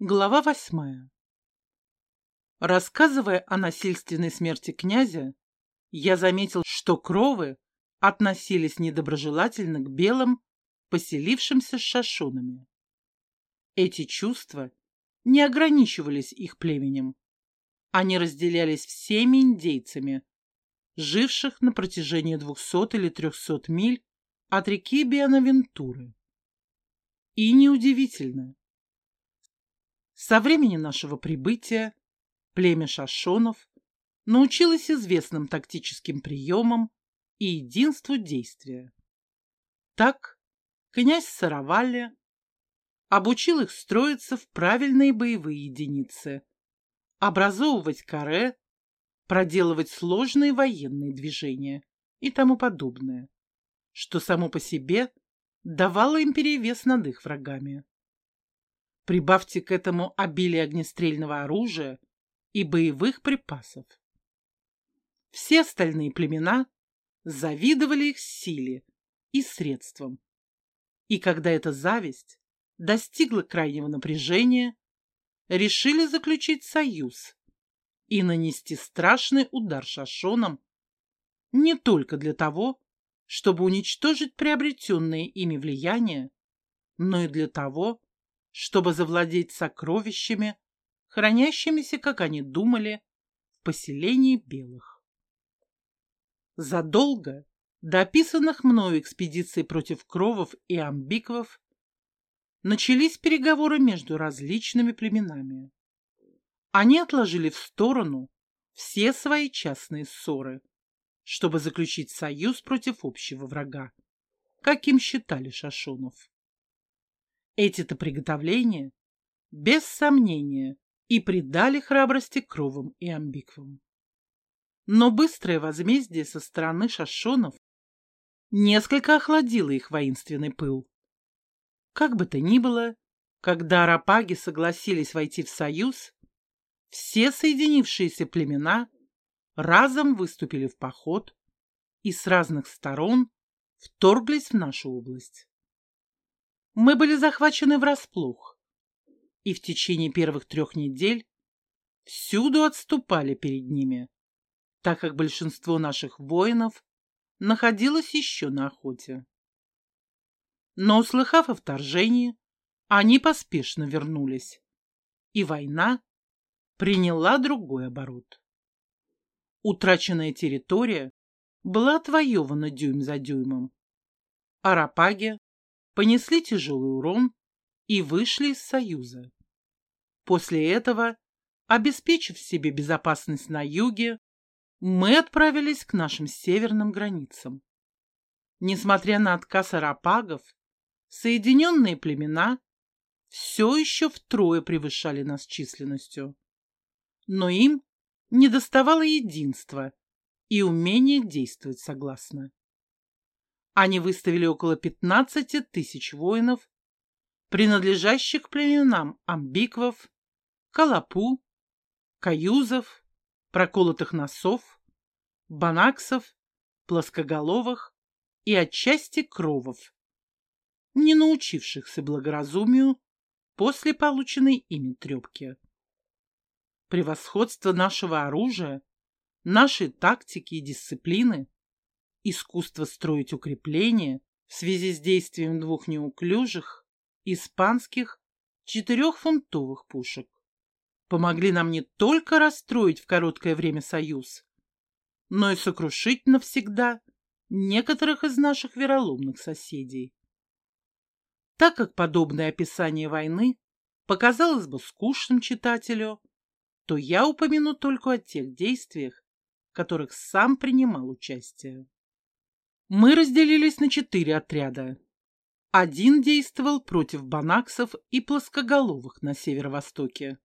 Глава восьмая. Рассказывая о насильственной смерти князя, я заметил, что кровы относились недоброжелательно к белым, поселившимся с шашунами. Эти чувства не ограничивались их племенем. Они разделялись всеми индейцами, живших на протяжении двухсот или трехсот миль от реки Бианавентуры. И неудивительно, со времени нашего прибытия племя шашонов научилось известным тактическим приемам и единству действия. Так князь Саравалли обучил их строиться в правильные боевые единицы, образовывать каре, проделывать сложные военные движения и тому подобное, что само по себе давало им перевес над их врагами. Прибавьте к этому обилие огнестрельного оружия и боевых припасов. Все остальные племена завидовали их силе и средствам. И когда эта зависть достигла крайнего напряжения, решили заключить союз и нанести страшный удар шашонам не только для того, чтобы уничтожить приобретенное ими влияние, но и для того, чтобы завладеть сокровищами, хранящимися, как они думали, в поселении белых. Задолго до описанных мною экспедиций против кровов и амбиквов начались переговоры между различными племенами. Они отложили в сторону все свои частные ссоры, чтобы заключить союз против общего врага, каким считали Шашонов. Эти-то приготовления, без сомнения, и придали храбрости кровам и амбиквам. Но быстрое возмездие со стороны шашонов несколько охладило их воинственный пыл. Как бы то ни было, когда арапаги согласились войти в союз, все соединившиеся племена разом выступили в поход и с разных сторон вторглись в нашу область. Мы были захвачены врасплох, и в течение первых трех недель всюду отступали перед ними, так как большинство наших воинов находилось еще на охоте. Но, услыхав о вторжении, они поспешно вернулись, и война приняла другой оборот. Утраченная территория была отвоевана дюйм за дюймом. Арапаги понесли тяжелый урон и вышли из Союза. После этого, обеспечив себе безопасность на юге, мы отправились к нашим северным границам. Несмотря на отказ арапагов, соединенные племена все еще втрое превышали нас численностью. Но им недоставало единства и умения действовать согласно. Они выставили около 15 тысяч воинов, принадлежащих племенам амбиквов, калапу, каюзов, проколотых носов, банаксов, плоскоголовых и отчасти кровов, не научившихся благоразумию после полученной ими трепки. Превосходство нашего оружия, нашей тактики и дисциплины искусство строить укрепления в связи с действием двух неуклюжих испанских четырехфунтовых пушек помогли нам не только расстроить в короткое время союз, но и сокрушить навсегда некоторых из наших вероломных соседей. Так как подобное описание войны показалось бы скучным читателю, то я упомяну только о тех действиях, в которых сам принимал участие. Мы разделились на четыре отряда. Один действовал против банаксов и плоскоголовых на северо-востоке.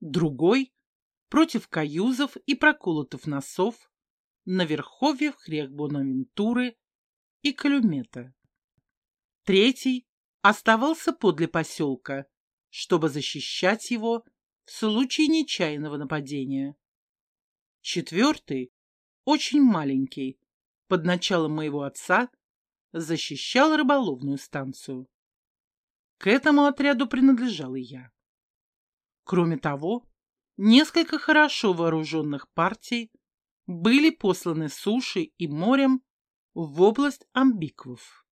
Другой — против каюзов и проколотов носов на верховьях рек Бонавентуры и Калюмета. Третий оставался подле поселка, чтобы защищать его в случае нечаянного нападения. Четвертый, очень маленький, под началом моего отца защищал рыболовную станцию. К этому отряду принадлежал и я. Кроме того, несколько хорошо вооруженных партий были посланы сушей и морем в область амбиквов.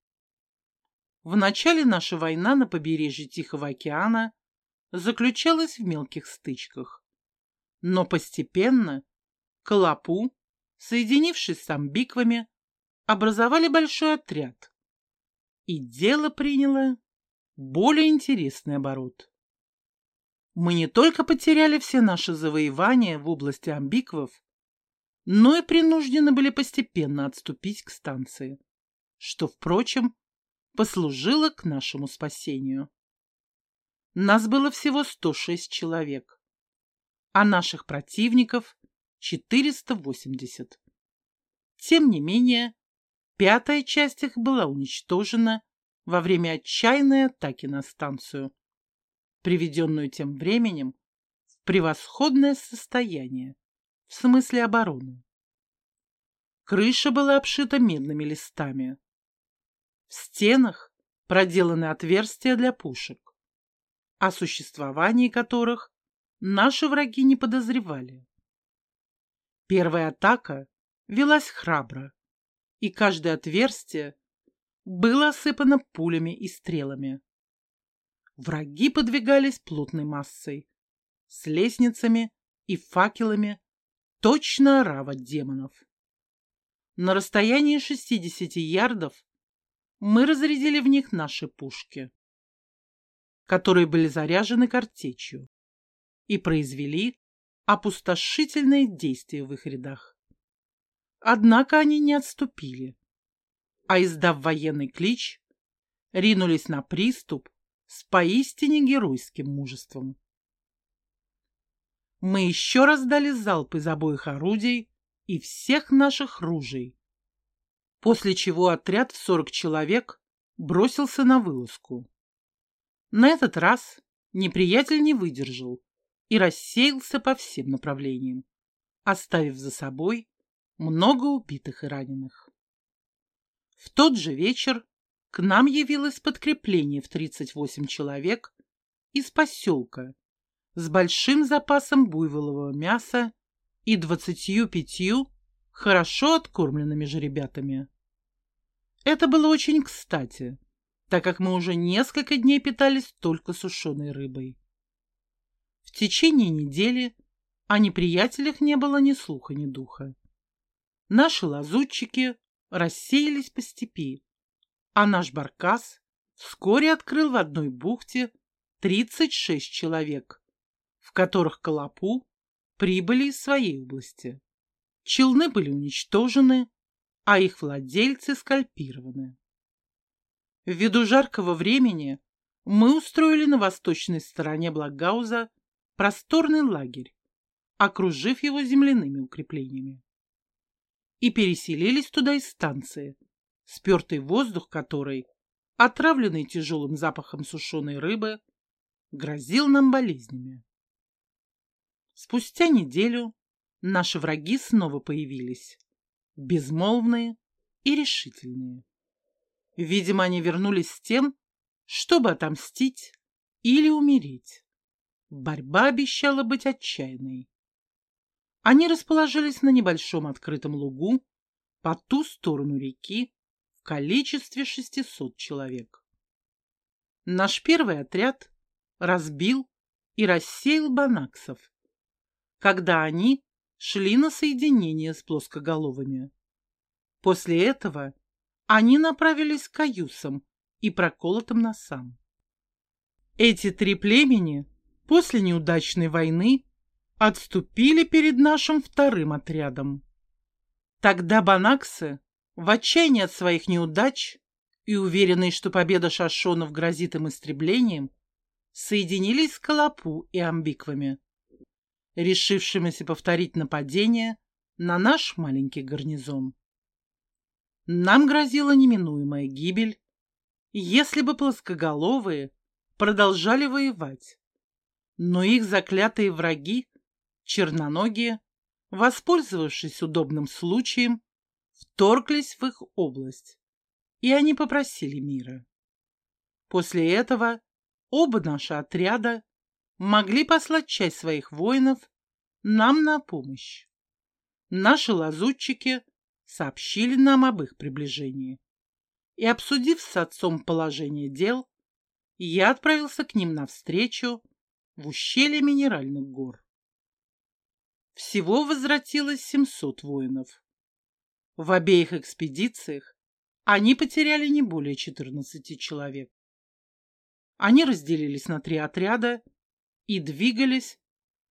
В начале наша война на побережье Тихого океана заключалась в мелких стычках. Но постепенно Колопу, соединившись с амбиквами, образовали большой отряд. И дело приняло более интересный оборот. Мы не только потеряли все наши завоевания в области амбиквов, но и принуждены были постепенно отступить к станции, что, впрочем, послужило к нашему спасению. Нас было всего 106 человек, а наших противников 480. Тем не менее, пятая часть их была уничтожена во время отчаянной атаки на станцию, приведенную тем временем в превосходное состояние, в смысле обороны. Крыша была обшита медными листами. В стенах проделаны отверстия для пушек о существовании которых наши враги не подозревали. Первая атака велась храбро, и каждое отверстие было осыпано пулями и стрелами. Враги подвигались плотной массой, с лестницами и факелами, точно орава демонов. На расстоянии 60 ярдов мы разрядили в них наши пушки которые были заряжены картечью и произвели опустошительные действия в их рядах. Однако они не отступили, а, издав военный клич, ринулись на приступ с поистине геройским мужеством. Мы еще раз дали залп из обоих орудий и всех наших ружей, после чего отряд в сорок человек бросился на вылазку. На этот раз неприятель не выдержал и рассеялся по всем направлениям, оставив за собой много убитых и раненых. В тот же вечер к нам явилось подкрепление в 38 человек из поселка с большим запасом буйволового мяса и двадцатью пятью хорошо откормленными жеребятами. Это было очень кстати, так как мы уже несколько дней питались только сушеной рыбой. В течение недели о неприятелях не было ни слуха, ни духа. Наши лазутчики рассеялись по степи, а наш баркас вскоре открыл в одной бухте 36 человек, в которых Колопу прибыли из своей области. Челны были уничтожены, а их владельцы скальпированы. Ввиду жаркого времени мы устроили на восточной стороне Благауза просторный лагерь, окружив его земляными укреплениями. И переселились туда из станции, спертый воздух которой, отравленный тяжелым запахом сушеной рыбы, грозил нам болезнями. Спустя неделю наши враги снова появились, безмолвные и решительные. Видимо, они вернулись с тем, чтобы отомстить или умереть. Борьба обещала быть отчаянной. Они расположились на небольшом открытом лугу по ту сторону реки в количестве 600 человек. Наш первый отряд разбил и рассеял банаксов, когда они шли на соединение с плоскоголовыми. После этого они направились к каюсам и проколотым носам. Эти три племени после неудачной войны отступили перед нашим вторым отрядом. Тогда банаксы, в отчаянии от своих неудач и уверенные, что победа шашонов грозит им истреблением, соединились с Калапу и Амбиквами, решившимися повторить нападение на наш маленький гарнизон. Нам грозила неминуемая гибель, если бы плоскоголовые продолжали воевать. Но их заклятые враги, черноногие, воспользовавшись удобным случаем, вторглись в их область, и они попросили мира. После этого оба наши отряда могли послать часть своих воинов нам на помощь. Наши лазутчики сообщили нам об их приближении. И, обсудив с отцом положение дел, я отправился к ним навстречу в ущелье Минеральных гор. Всего возвратилось 700 воинов. В обеих экспедициях они потеряли не более 14 человек. Они разделились на три отряда и двигались,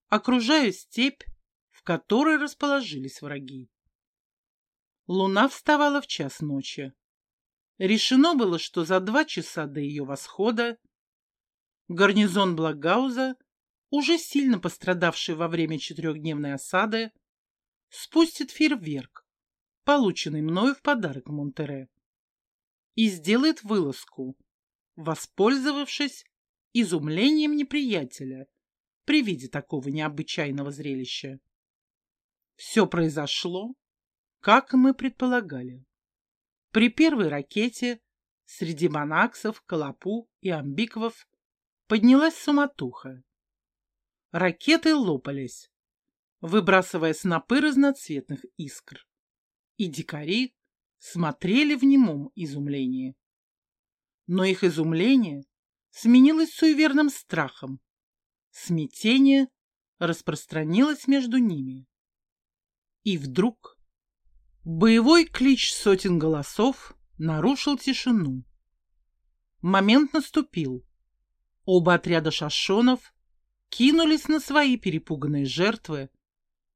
окружая степь, в которой расположились враги. Луна вставала в час ночи. Решено было, что за два часа до ее восхода гарнизон Благауза, уже сильно пострадавший во время четырехдневной осады, спустит фейерверк, полученный мною в подарок Монтере, и сделает вылазку, воспользовавшись изумлением неприятеля при виде такого необычайного зрелища. Все произошло, как мы предполагали. При первой ракете среди монаксов, колопу и амбиквов поднялась суматуха. Ракеты лопались, выбрасывая снопы разноцветных искр. И дикари смотрели в немом изумлении. Но их изумление сменилось суеверным страхом. Смятение распространилось между ними. И вдруг боевой клич сотен голосов нарушил тишину. Момент наступил. Оба отряда шашонов кинулись на свои перепуганные жертвы,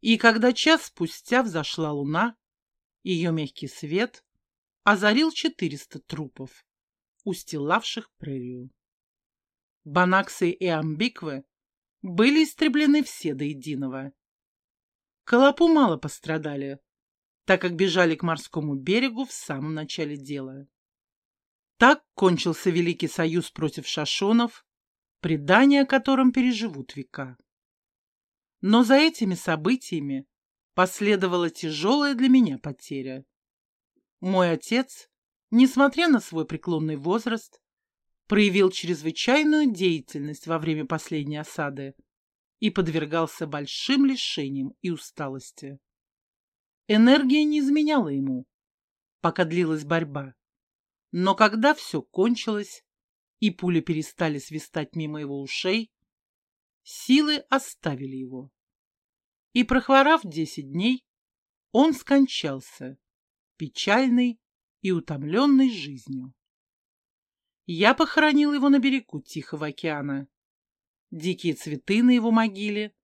и когда час спустя взошла луна, ее мягкий свет озарил четыреста трупов, устилавших прерию. Банаксы и амбиквы были истреблены все до единого. Колопу мало пострадали, так как бежали к морскому берегу в самом начале дела. Так кончился Великий Союз против шашонов, предания о котором переживут века. Но за этими событиями последовала тяжелая для меня потеря. Мой отец, несмотря на свой преклонный возраст, проявил чрезвычайную деятельность во время последней осады и подвергался большим лишениям и усталости. Энергия не изменяла ему, пока длилась борьба. Но когда все кончилось, и пули перестали свистать мимо его ушей, силы оставили его и, прохворав десять дней, он скончался, печальный и утомленный жизнью. Я похоронил его на берегу Тихого океана. Дикие цветы на его могиле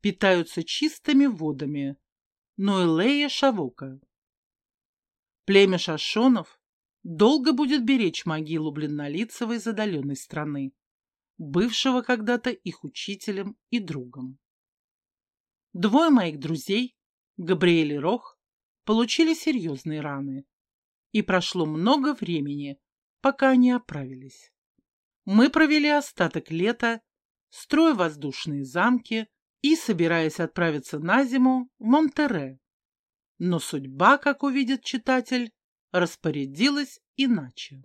питаются чистыми водами Ноэлея Шавока. Племя Шашонов долго будет беречь могилу Бледнолицева из отдаленной страны, бывшего когда-то их учителем и другом. Двое моих друзей, Габриэль и Рох, получили серьезные раны. И прошло много времени, пока они оправились. Мы провели остаток лета, строя воздушные замки и собираясь отправиться на зиму в Монтере. Но судьба, как увидит читатель, распорядилась иначе.